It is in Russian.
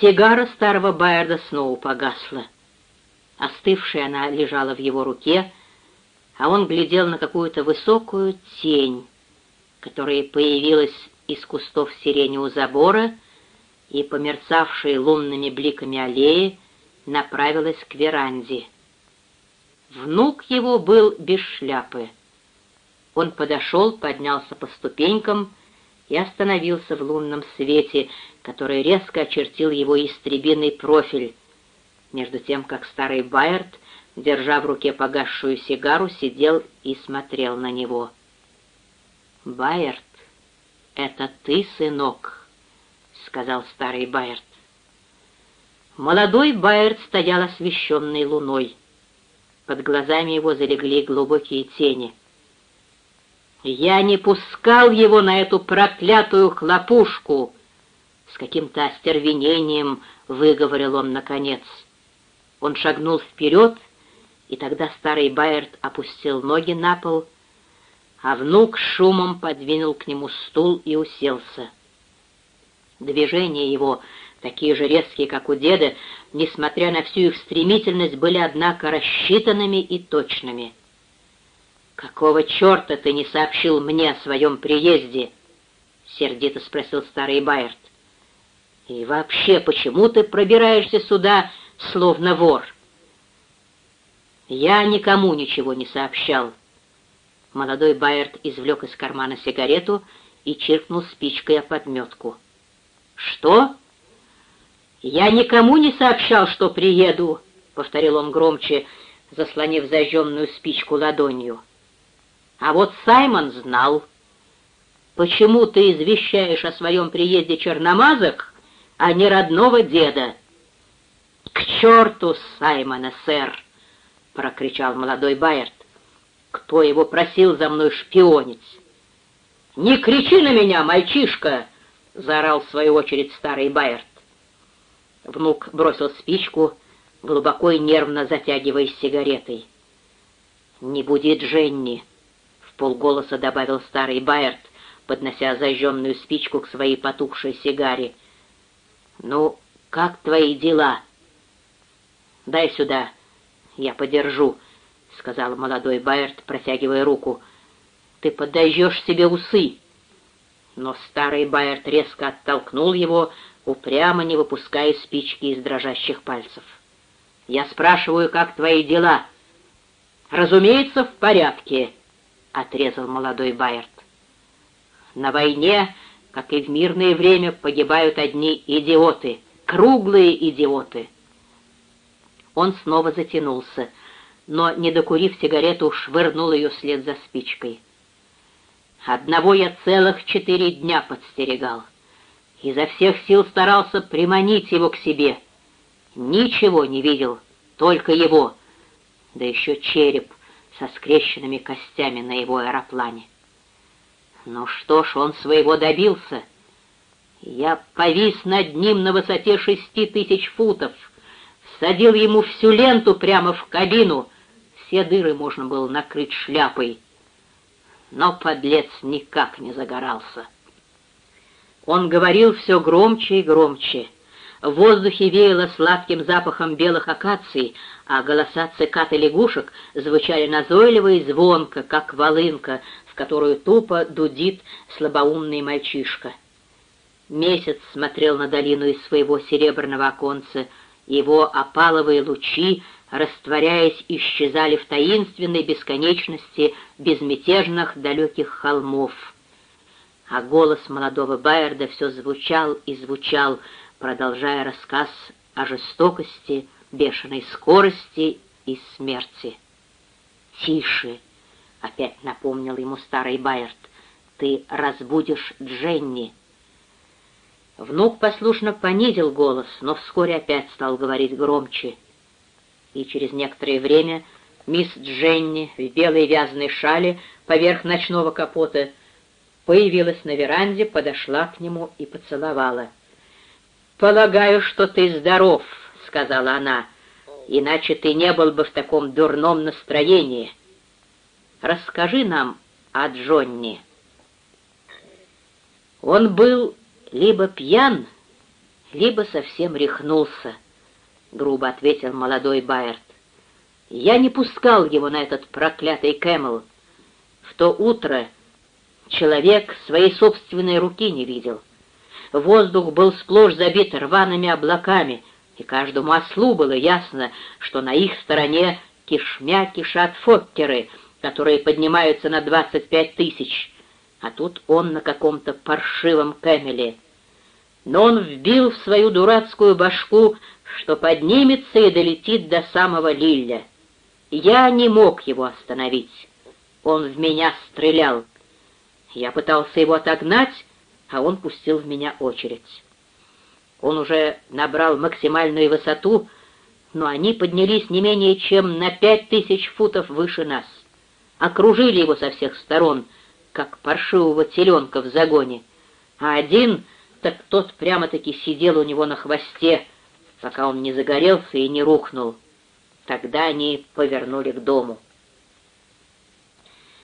Сигара старого Байерда снова погасла. Остывшая она лежала в его руке, а он глядел на какую-то высокую тень, которая появилась из кустов сирени у забора и, померцавшей лунными бликами аллеи, направилась к веранде. Внук его был без шляпы. Он подошел, поднялся по ступенькам и остановился в лунном свете, который резко очертил его истребиный профиль, между тем, как старый Байерт, держа в руке погасшую сигару, сидел и смотрел на него. «Байерт, это ты, сынок?» — сказал старый Байерт. Молодой Байерт стоял освещенный луной. Под глазами его залегли глубокие тени. «Я не пускал его на эту проклятую хлопушку!» С каким-то остервенением выговорил он наконец. Он шагнул вперед, и тогда старый Байерт опустил ноги на пол, а внук шумом подвинул к нему стул и уселся. Движения его такие же резкие, как у деда, несмотря на всю их стремительность, были, однако, рассчитанными и точными. «Какого черта ты не сообщил мне о своем приезде?» — сердито спросил старый Байерт. «И вообще, почему ты пробираешься сюда, словно вор?» «Я никому ничего не сообщал». Молодой Байерт извлек из кармана сигарету и чиркнул спичкой о подметку. «Что?» «Я никому не сообщал, что приеду», — повторил он громче, заслонив зажженную спичку ладонью. «А вот Саймон знал. Почему ты извещаешь о своем приезде черномазок, а не родного деда?» «К черту Саймона, сэр!» — прокричал молодой Байерт. «Кто его просил за мной шпионить?» «Не кричи на меня, мальчишка!» — заорал в свою очередь старый Байерт. Внук бросил спичку, глубоко и нервно затягиваясь сигаретой. «Не будет Дженни», — в полголоса добавил старый Байерт, поднося зажженную спичку к своей потухшей сигаре. «Ну, как твои дела?» «Дай сюда, я подержу», — сказал молодой Байерт, протягивая руку. «Ты подожжешь себе усы». Но старый Байерт резко оттолкнул его, упрямо не выпуская спички из дрожащих пальцев. «Я спрашиваю, как твои дела?» «Разумеется, в порядке», — отрезал молодой Байерт. «На войне, как и в мирное время, погибают одни идиоты, круглые идиоты». Он снова затянулся, но, не докурив сигарету, швырнул ее вслед за спичкой. «Одного я целых четыре дня подстерегал» изо всех сил старался приманить его к себе. Ничего не видел, только его, да еще череп со скрещенными костями на его аэроплане. Ну что ж, он своего добился. Я повис над ним на высоте шести тысяч футов, всадил ему всю ленту прямо в кабину, все дыры можно было накрыть шляпой. Но подлец никак не загорался. Он говорил все громче и громче. В воздухе веяло сладким запахом белых акаций, а голоса цикад и лягушек звучали назойливо и звонко, как волынка, в которую тупо дудит слабоумный мальчишка. Месяц смотрел на долину из своего серебряного оконца, его опаловые лучи, растворяясь, исчезали в таинственной бесконечности безмятежных далеких холмов а голос молодого Байерда все звучал и звучал, продолжая рассказ о жестокости, бешеной скорости и смерти. «Тише!» — опять напомнил ему старый Байерд. «Ты разбудишь Дженни!» Внук послушно понизил голос, но вскоре опять стал говорить громче. И через некоторое время мисс Дженни в белой вязаной шале поверх ночного капота — появилась на веранде, подошла к нему и поцеловала. «Полагаю, что ты здоров», — сказала она, — «иначе ты не был бы в таком дурном настроении. Расскажи нам о Джонни». Он был либо пьян, либо совсем рехнулся, — грубо ответил молодой Баярд. Я не пускал его на этот проклятый Кэмел. В то утро человек своей собственной руки не видел. Воздух был сплошь забит рваными облаками, и каждому ослу было ясно, что на их стороне кишмя кишат фоккеры, которые поднимаются на двадцать пять тысяч, а тут он на каком-то паршивом Кэмеле. Но он вбил в свою дурацкую башку, что поднимется и долетит до самого Лилля. Я не мог его остановить. Он в меня стрелял. Я пытался его отогнать, а он пустил в меня очередь. Он уже набрал максимальную высоту, но они поднялись не менее чем на пять тысяч футов выше нас. Окружили его со всех сторон, как паршивого теленка в загоне, а один, так тот прямо-таки сидел у него на хвосте, пока он не загорелся и не рухнул. Тогда они повернули к дому.